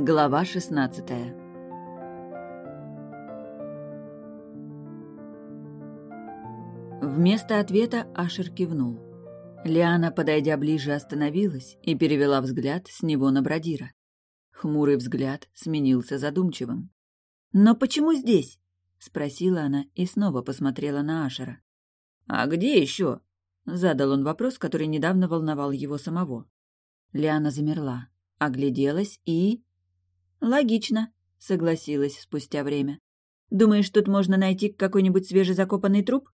Глава 16 Вместо ответа Ашер кивнул. Лиана, подойдя ближе, остановилась и перевела взгляд с него на Бродира. Хмурый взгляд сменился задумчивым. «Но почему здесь?» — спросила она и снова посмотрела на Ашера. «А где еще?» — задал он вопрос, который недавно волновал его самого. Лиана замерла, огляделась и... «Логично», — согласилась спустя время. «Думаешь, тут можно найти какой-нибудь свежезакопанный труп?»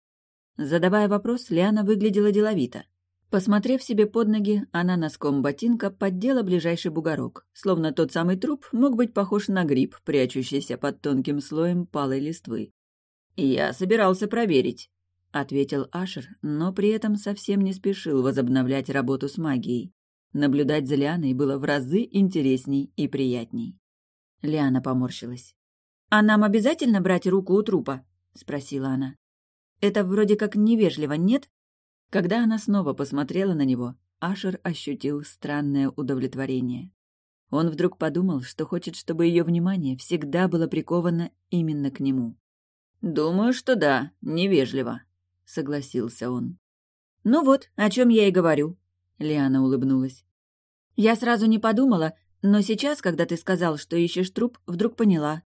Задавая вопрос, Лиана выглядела деловито. Посмотрев себе под ноги, она носком ботинка поддела ближайший бугорок, словно тот самый труп мог быть похож на гриб, прячущийся под тонким слоем палой листвы. «Я собирался проверить», — ответил Ашер, но при этом совсем не спешил возобновлять работу с магией. Наблюдать за Лианой было в разы интересней и приятней. Лиана поморщилась. «А нам обязательно брать руку у трупа?» — спросила она. «Это вроде как невежливо, нет?» Когда она снова посмотрела на него, Ашер ощутил странное удовлетворение. Он вдруг подумал, что хочет, чтобы ее внимание всегда было приковано именно к нему. «Думаю, что да, невежливо», — согласился он. «Ну вот, о чем я и говорю», — Лиана улыбнулась. «Я сразу не подумала, но сейчас, когда ты сказал, что ищешь труп, вдруг поняла».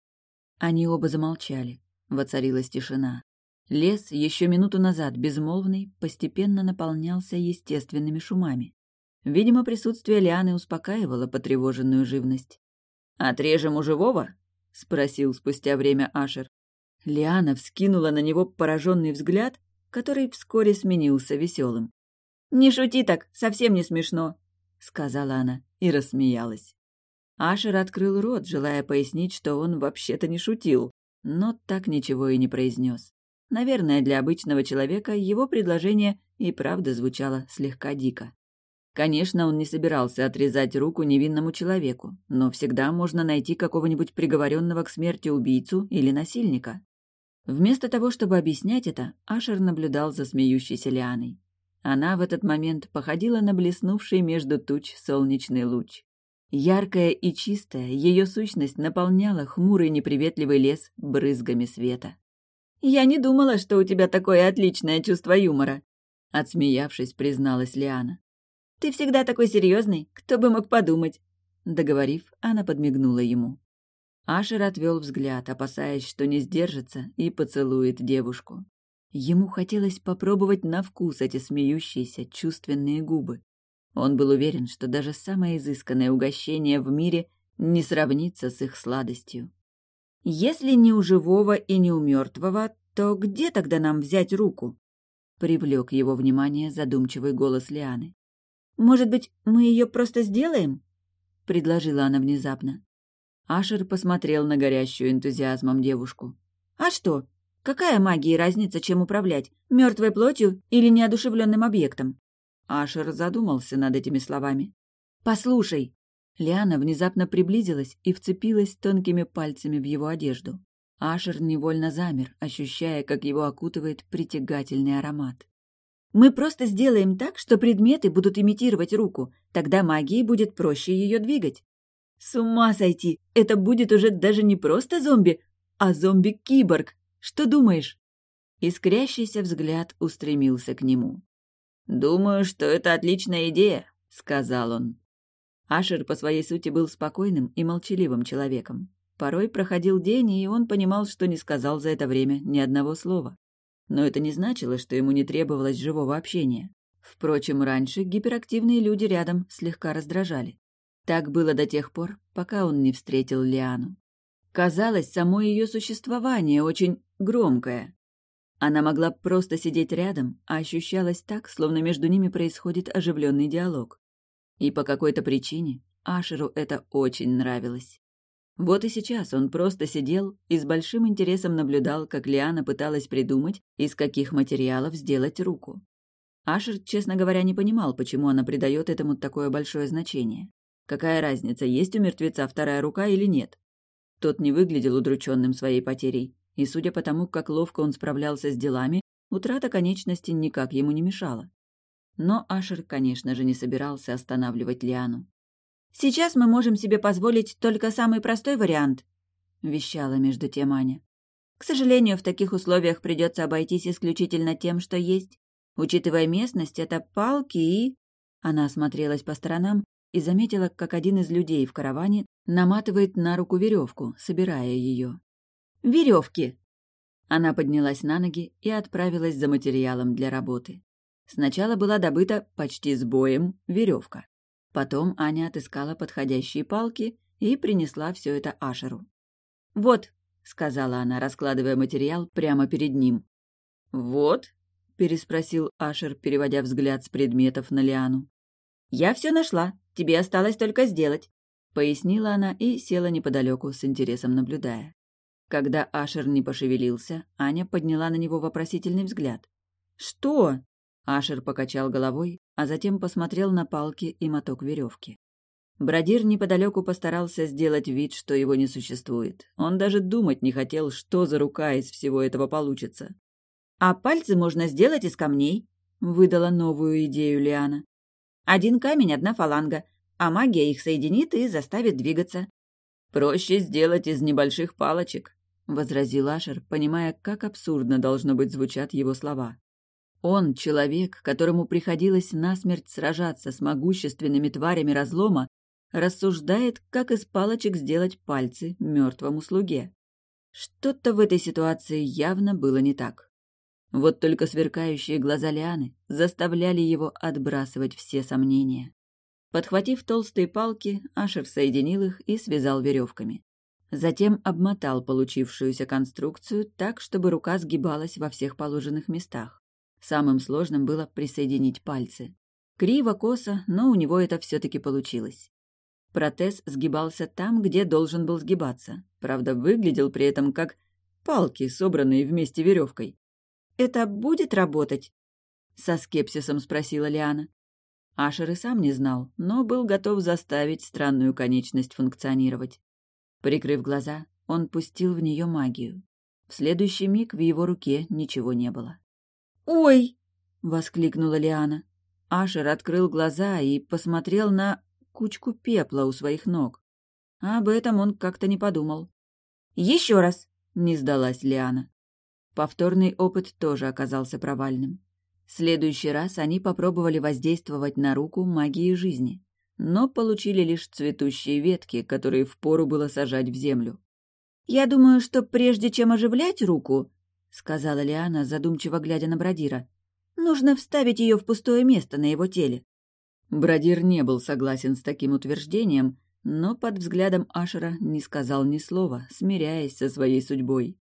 Они оба замолчали. Воцарилась тишина. Лес, еще минуту назад безмолвный, постепенно наполнялся естественными шумами. Видимо, присутствие Лианы успокаивало потревоженную живность. «Отрежем у живого?» — спросил спустя время Ашер. Лиана вскинула на него пораженный взгляд, который вскоре сменился веселым. «Не шути так, совсем не смешно», — сказала она и рассмеялась. Ашер открыл рот, желая пояснить, что он вообще-то не шутил, но так ничего и не произнес. Наверное, для обычного человека его предложение и правда звучало слегка дико. Конечно, он не собирался отрезать руку невинному человеку, но всегда можно найти какого-нибудь приговоренного к смерти убийцу или насильника. Вместо того, чтобы объяснять это, Ашер наблюдал за смеющейся Лианой. Она в этот момент походила на блеснувший между туч солнечный луч. Яркая и чистая, ее сущность наполняла хмурый неприветливый лес брызгами света. «Я не думала, что у тебя такое отличное чувство юмора», — отсмеявшись, призналась Лиана. «Ты всегда такой серьезный, кто бы мог подумать?» Договорив, она подмигнула ему. Ашер отвел взгляд, опасаясь, что не сдержится и поцелует девушку. Ему хотелось попробовать на вкус эти смеющиеся, чувственные губы. Он был уверен, что даже самое изысканное угощение в мире не сравнится с их сладостью. Если не у живого и не у мертвого, то где тогда нам взять руку? Привлек его внимание задумчивый голос Лианы. Может быть, мы ее просто сделаем? предложила она внезапно. Ашер посмотрел на горящую энтузиазмом девушку. А что? Какая магия разница, чем управлять? Мертвой плотью или неодушевленным объектом? Ашер задумался над этими словами. «Послушай, Лиана внезапно приблизилась и вцепилась тонкими пальцами в его одежду. Ашер невольно замер, ощущая, как его окутывает притягательный аромат. «Мы просто сделаем так, что предметы будут имитировать руку, тогда магии будет проще ее двигать». «С ума сойти! Это будет уже даже не просто зомби, а зомби-киборг! Что думаешь?» Искрящийся взгляд устремился к нему. «Думаю, что это отличная идея», — сказал он. Ашер по своей сути был спокойным и молчаливым человеком. Порой проходил день, и он понимал, что не сказал за это время ни одного слова. Но это не значило, что ему не требовалось живого общения. Впрочем, раньше гиперактивные люди рядом слегка раздражали. Так было до тех пор, пока он не встретил Лиану. Казалось, само ее существование очень громкое. Она могла просто сидеть рядом, а ощущалась так, словно между ними происходит оживленный диалог. И по какой-то причине Ашеру это очень нравилось. Вот и сейчас он просто сидел и с большим интересом наблюдал, как Лиана пыталась придумать, из каких материалов сделать руку. Ашер, честно говоря, не понимал, почему она придает этому такое большое значение. Какая разница, есть у мертвеца вторая рука или нет? Тот не выглядел удрученным своей потерей, и, судя по тому, как ловко он справлялся с делами, утрата конечности никак ему не мешала. Но Ашер, конечно же, не собирался останавливать Лиану. Сейчас мы можем себе позволить только самый простой вариант», — вещала между тем Аня. «К сожалению, в таких условиях придется обойтись исключительно тем, что есть. Учитывая местность, это палки и...» Она осмотрелась по сторонам и заметила, как один из людей в караване наматывает на руку веревку, собирая ее. «Веревки!» Она поднялась на ноги и отправилась за материалом для работы. Сначала была добыта почти с боем веревка. Потом Аня отыскала подходящие палки и принесла все это Ашеру. «Вот», — сказала она, раскладывая материал прямо перед ним. «Вот?» — переспросил Ашер, переводя взгляд с предметов на Лиану. «Я все нашла. Тебе осталось только сделать», — пояснила она и села неподалеку, с интересом наблюдая. Когда Ашер не пошевелился, Аня подняла на него вопросительный взгляд. «Что?» Ашер покачал головой, а затем посмотрел на палки и моток веревки. Бродир неподалеку постарался сделать вид, что его не существует. Он даже думать не хотел, что за рука из всего этого получится. «А пальцы можно сделать из камней», — выдала новую идею Лиана. «Один камень, одна фаланга, а магия их соединит и заставит двигаться». «Проще сделать из небольших палочек», — возразил Ашер, понимая, как абсурдно должно быть звучат его слова. Он, человек, которому приходилось насмерть сражаться с могущественными тварями разлома, рассуждает, как из палочек сделать пальцы мертвому слуге. Что-то в этой ситуации явно было не так. Вот только сверкающие глаза Лианы заставляли его отбрасывать все сомнения. Подхватив толстые палки, Ашер соединил их и связал веревками. Затем обмотал получившуюся конструкцию так, чтобы рука сгибалась во всех положенных местах. Самым сложным было присоединить пальцы. Криво-косо, но у него это все-таки получилось. Протез сгибался там, где должен был сгибаться. Правда, выглядел при этом как палки, собранные вместе веревкой. «Это будет работать?» — со скепсисом спросила Лиана. Ашер и сам не знал, но был готов заставить странную конечность функционировать. Прикрыв глаза, он пустил в нее магию. В следующий миг в его руке ничего не было. «Ой!» — воскликнула Лиана. Ашер открыл глаза и посмотрел на кучку пепла у своих ног. Об этом он как-то не подумал. «Еще раз!» — не сдалась Лиана. Повторный опыт тоже оказался провальным. В следующий раз они попробовали воздействовать на руку магией жизни, но получили лишь цветущие ветки, которые впору было сажать в землю. «Я думаю, что прежде чем оживлять руку, сказала Лиана, задумчиво глядя на Бродира. «Нужно вставить ее в пустое место на его теле». Бродир не был согласен с таким утверждением, но под взглядом Ашера не сказал ни слова, смиряясь со своей судьбой.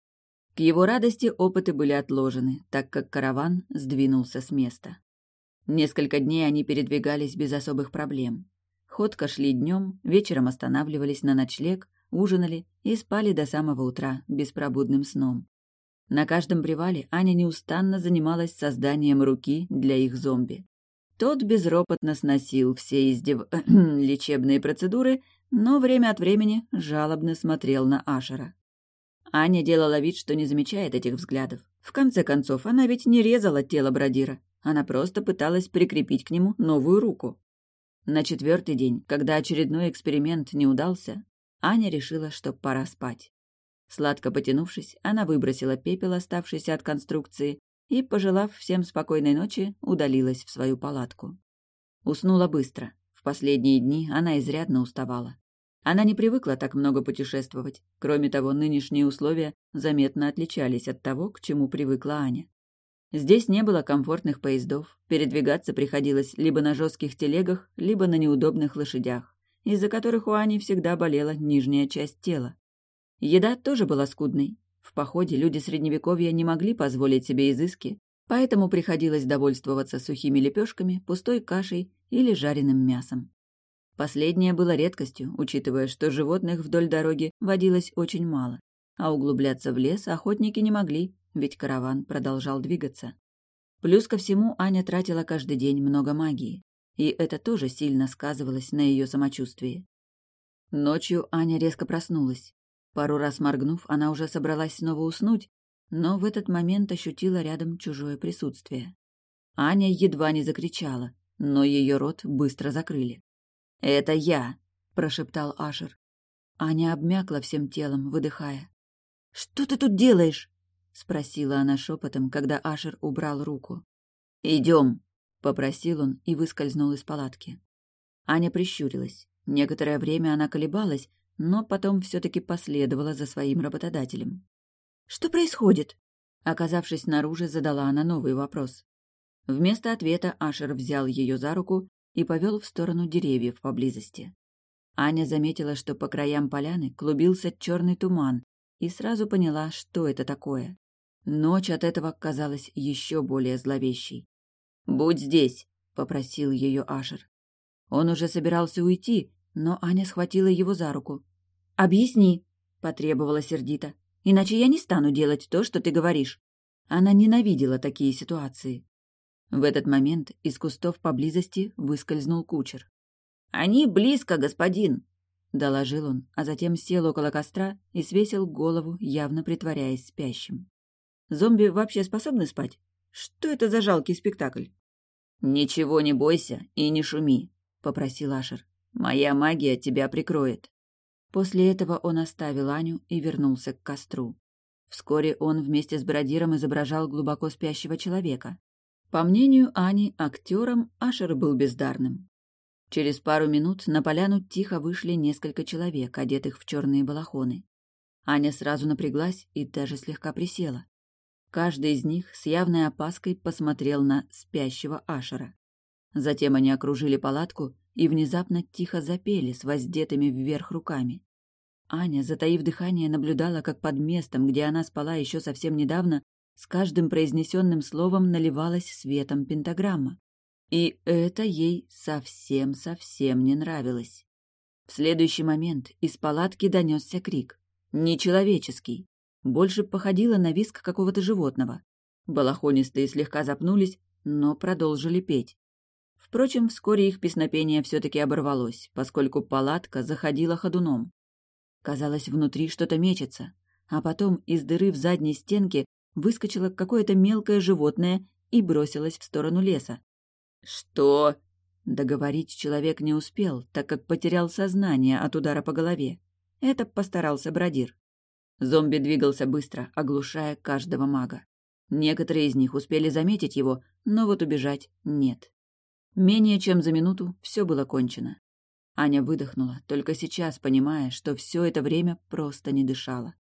К его радости опыты были отложены, так как караван сдвинулся с места. Несколько дней они передвигались без особых проблем. Ходко шли днем, вечером останавливались на ночлег, ужинали и спали до самого утра беспробудным сном. На каждом привале Аня неустанно занималась созданием руки для их зомби. Тот безропотно сносил все издев... лечебные процедуры, но время от времени жалобно смотрел на Ашера. Аня делала вид, что не замечает этих взглядов. В конце концов, она ведь не резала тело Бродира. Она просто пыталась прикрепить к нему новую руку. На четвертый день, когда очередной эксперимент не удался, Аня решила, что пора спать. Сладко потянувшись, она выбросила пепел, оставшийся от конструкции, и, пожелав всем спокойной ночи, удалилась в свою палатку. Уснула быстро. В последние дни она изрядно уставала. Она не привыкла так много путешествовать. Кроме того, нынешние условия заметно отличались от того, к чему привыкла Аня. Здесь не было комфортных поездов, передвигаться приходилось либо на жестких телегах, либо на неудобных лошадях, из-за которых у Ани всегда болела нижняя часть тела. Еда тоже была скудной. В походе люди Средневековья не могли позволить себе изыски, поэтому приходилось довольствоваться сухими лепешками, пустой кашей или жареным мясом. Последнее было редкостью, учитывая, что животных вдоль дороги водилось очень мало, а углубляться в лес охотники не могли, ведь караван продолжал двигаться. Плюс ко всему Аня тратила каждый день много магии, и это тоже сильно сказывалось на ее самочувствии. Ночью Аня резко проснулась. Пару раз моргнув, она уже собралась снова уснуть, но в этот момент ощутила рядом чужое присутствие. Аня едва не закричала, но ее рот быстро закрыли. «Это я!» — прошептал Ашер. Аня обмякла всем телом, выдыхая. «Что ты тут делаешь?» — спросила она шепотом, когда Ашер убрал руку. «Идем», — попросил он и выскользнул из палатки. Аня прищурилась. Некоторое время она колебалась, но потом все-таки последовала за своим работодателем. «Что происходит?» Оказавшись снаружи, задала она новый вопрос. Вместо ответа Ашер взял ее за руку и повел в сторону деревьев поблизости. Аня заметила, что по краям поляны клубился черный туман, и сразу поняла, что это такое. Ночь от этого казалась еще более зловещей. «Будь здесь», — попросил ее Ашер. Он уже собирался уйти, но Аня схватила его за руку. «Объясни», — потребовала сердито, — «иначе я не стану делать то, что ты говоришь». Она ненавидела такие ситуации. В этот момент из кустов поблизости выскользнул кучер. «Они близко, господин!» — доложил он, а затем сел около костра и свесил голову, явно притворяясь спящим. «Зомби вообще способны спать? Что это за жалкий спектакль?» «Ничего не бойся и не шуми», — попросил Ашер. «Моя магия тебя прикроет». После этого он оставил Аню и вернулся к костру. Вскоре он вместе с бродиром изображал глубоко спящего человека. По мнению Ани, актером Ашер был бездарным. Через пару минут на поляну тихо вышли несколько человек, одетых в черные балахоны. Аня сразу напряглась и даже слегка присела. Каждый из них с явной опаской посмотрел на спящего Ашера. Затем они окружили палатку и внезапно тихо запели с воздетыми вверх руками. Аня, затаив дыхание, наблюдала, как под местом, где она спала еще совсем недавно, с каждым произнесенным словом наливалась светом пентаграмма. И это ей совсем-совсем не нравилось. В следующий момент из палатки донесся крик. Нечеловеческий. Больше походило на виск какого-то животного. Балахонистые слегка запнулись, но продолжили петь. Впрочем, вскоре их песнопение все-таки оборвалось, поскольку палатка заходила ходуном. Казалось, внутри что-то мечется, а потом из дыры в задней стенке выскочило какое-то мелкое животное и бросилось в сторону леса. «Что?» Договорить человек не успел, так как потерял сознание от удара по голове. Это постарался Бродир. Зомби двигался быстро, оглушая каждого мага. Некоторые из них успели заметить его, но вот убежать нет. Менее чем за минуту все было кончено. Аня выдохнула, только сейчас понимая, что все это время просто не дышала.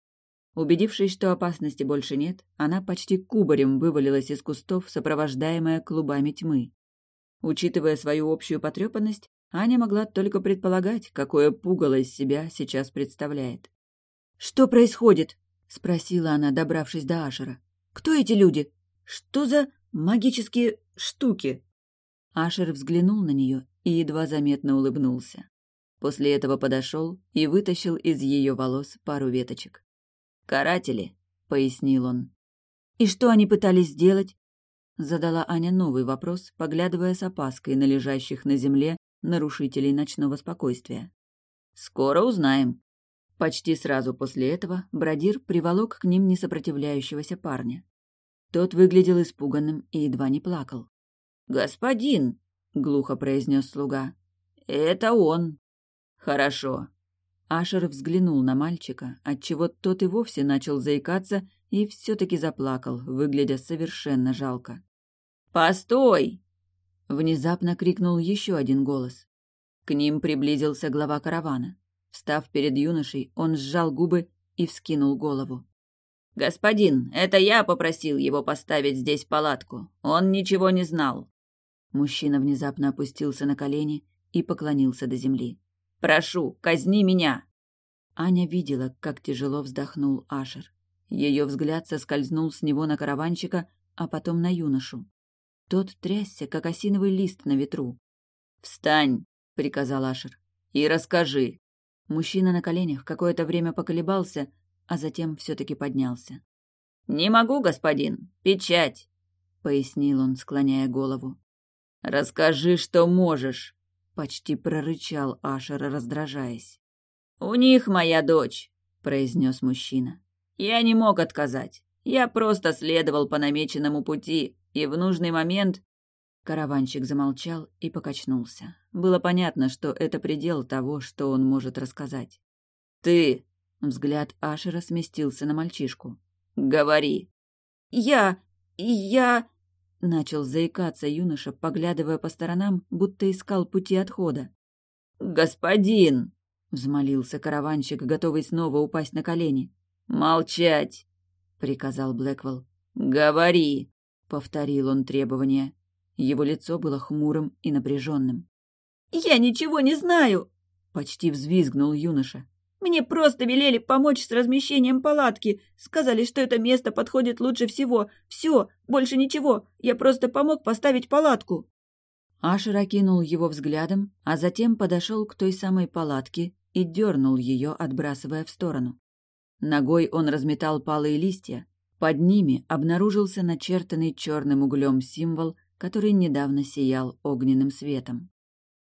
Убедившись, что опасности больше нет, она почти кубарем вывалилась из кустов, сопровождаемая клубами тьмы. Учитывая свою общую потрепанность, Аня могла только предполагать, какое пугало из себя сейчас представляет. «Что происходит?» — спросила она, добравшись до Ашера. «Кто эти люди? Что за магические штуки?» Ашер взглянул на нее и едва заметно улыбнулся. После этого подошел и вытащил из ее волос пару веточек. «Каратели», — пояснил он. «И что они пытались сделать?» Задала Аня новый вопрос, поглядывая с опаской на лежащих на земле нарушителей ночного спокойствия. «Скоро узнаем». Почти сразу после этого Бродир приволок к ним несопротивляющегося парня. Тот выглядел испуганным и едва не плакал. «Господин!» — глухо произнес слуга. «Это он!» «Хорошо!» Ашер взглянул на мальчика, отчего тот и вовсе начал заикаться и все-таки заплакал, выглядя совершенно жалко. «Постой!» — внезапно крикнул еще один голос. К ним приблизился глава каравана. Встав перед юношей, он сжал губы и вскинул голову. «Господин, это я попросил его поставить здесь палатку. Он ничего не знал». Мужчина внезапно опустился на колени и поклонился до земли. «Прошу, казни меня!» Аня видела, как тяжело вздохнул Ашер. Ее взгляд соскользнул с него на караванщика, а потом на юношу. Тот трясся, как осиновый лист на ветру. «Встань!» — приказал Ашер. «И расскажи!» Мужчина на коленях какое-то время поколебался, а затем все-таки поднялся. «Не могу, господин. Печать!» — пояснил он, склоняя голову. «Расскажи, что можешь!» — почти прорычал Ашер, раздражаясь. «У них моя дочь!» — произнес мужчина. «Я не мог отказать. Я просто следовал по намеченному пути, и в нужный момент... Караванщик замолчал и покачнулся. Было понятно, что это предел того, что он может рассказать. «Ты!» — взгляд Ашера сместился на мальчишку. «Говори!» «Я... я...» — начал заикаться юноша, поглядывая по сторонам, будто искал пути отхода. «Господин!» — взмолился караванщик, готовый снова упасть на колени. «Молчать!» — приказал Блэквелл. «Говори!» — повторил он требование. Его лицо было хмурым и напряженным. «Я ничего не знаю!» — почти взвизгнул юноша. «Мне просто велели помочь с размещением палатки. Сказали, что это место подходит лучше всего. Все, больше ничего. Я просто помог поставить палатку». Ашер окинул его взглядом, а затем подошел к той самой палатке и дернул ее, отбрасывая в сторону. Ногой он разметал палые листья. Под ними обнаружился начертанный черным углем символ — который недавно сиял огненным светом.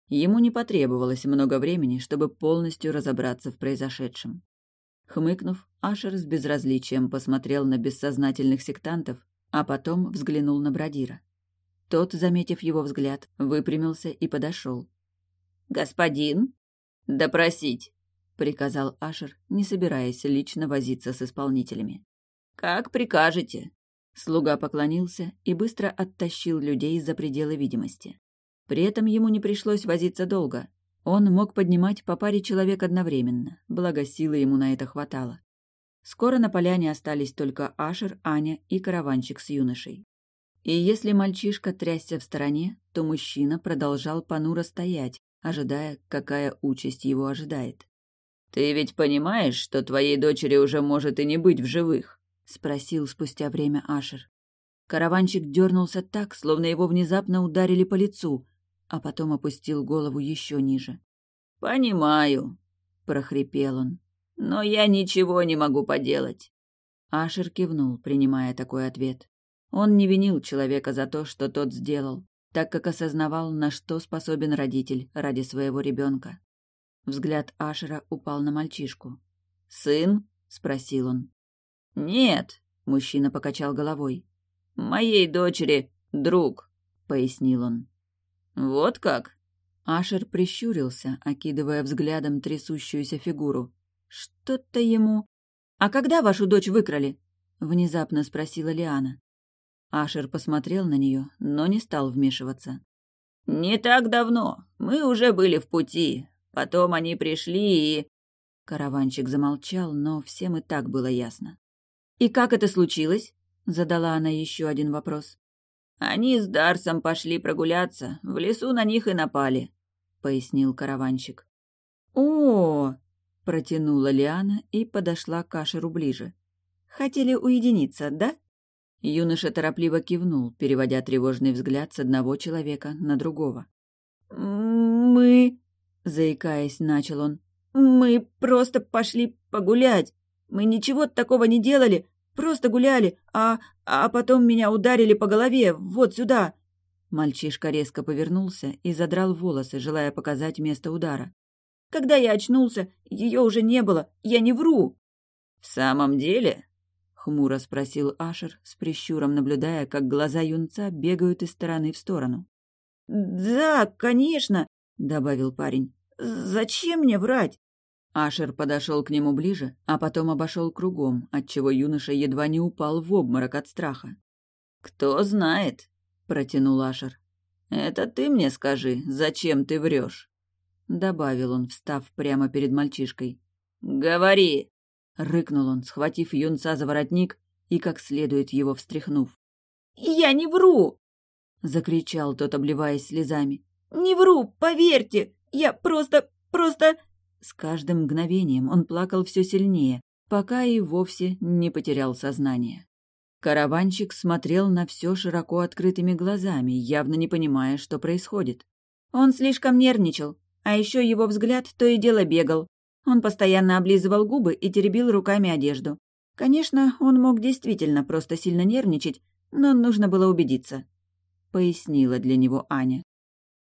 Ему не потребовалось много времени, чтобы полностью разобраться в произошедшем. Хмыкнув, Ашер с безразличием посмотрел на бессознательных сектантов, а потом взглянул на Бродира. Тот, заметив его взгляд, выпрямился и подошел. «Господин?» «Допросить», — приказал Ашер, не собираясь лично возиться с исполнителями. «Как прикажете», Слуга поклонился и быстро оттащил людей за пределы видимости. При этом ему не пришлось возиться долго. Он мог поднимать по паре человек одновременно, благо силы ему на это хватало. Скоро на поляне остались только Ашер, Аня и караванчик с юношей. И если мальчишка трясся в стороне, то мужчина продолжал понуро стоять, ожидая, какая участь его ожидает. «Ты ведь понимаешь, что твоей дочери уже может и не быть в живых?» — спросил спустя время Ашер. Караванчик дернулся так, словно его внезапно ударили по лицу, а потом опустил голову еще ниже. «Понимаю», — прохрипел он, — «но я ничего не могу поделать». Ашер кивнул, принимая такой ответ. Он не винил человека за то, что тот сделал, так как осознавал, на что способен родитель ради своего ребенка. Взгляд Ашера упал на мальчишку. «Сын?» — спросил он. «Нет», — мужчина покачал головой. «Моей дочери друг», — пояснил он. «Вот как?» Ашер прищурился, окидывая взглядом трясущуюся фигуру. «Что-то ему...» «А когда вашу дочь выкрали?» — внезапно спросила Лиана. Ашер посмотрел на нее, но не стал вмешиваться. «Не так давно. Мы уже были в пути. Потом они пришли и...» Караванчик замолчал, но всем и так было ясно. «И как это случилось?» — задала она еще один вопрос. «Они с Дарсом пошли прогуляться, в лесу на них и напали», — пояснил караванщик. «О!», протянула Лиана и подошла к Ашеру ближе. «Хотели уединиться, да?» Юноша торопливо кивнул, переводя тревожный взгляд с одного человека на другого. «Мы...» — заикаясь, начал он. «Мы просто пошли погулять. Мы ничего такого не делали, просто гуляли, а... а потом меня ударили по голове, вот сюда!» Мальчишка резко повернулся и задрал волосы, желая показать место удара. «Когда я очнулся, ее уже не было, я не вру!» «В самом деле?» — хмуро спросил Ашер, с прищуром наблюдая, как глаза юнца бегают из стороны в сторону. «Да, конечно!» — добавил парень. «Зачем мне врать?» Ашер подошел к нему ближе, а потом обошел кругом, отчего юноша едва не упал в обморок от страха. «Кто знает?» — протянул Ашер. «Это ты мне скажи, зачем ты врешь?» Добавил он, встав прямо перед мальчишкой. «Говори!» — рыкнул он, схватив юнца за воротник и как следует его встряхнув. «Я не вру!» — закричал тот, обливаясь слезами. «Не вру, поверьте! Я просто... просто...» С каждым мгновением он плакал все сильнее, пока и вовсе не потерял сознание. Караванчик смотрел на все широко открытыми глазами, явно не понимая, что происходит. Он слишком нервничал, а еще его взгляд то и дело бегал. Он постоянно облизывал губы и теребил руками одежду. Конечно, он мог действительно просто сильно нервничать, но нужно было убедиться. Пояснила для него Аня.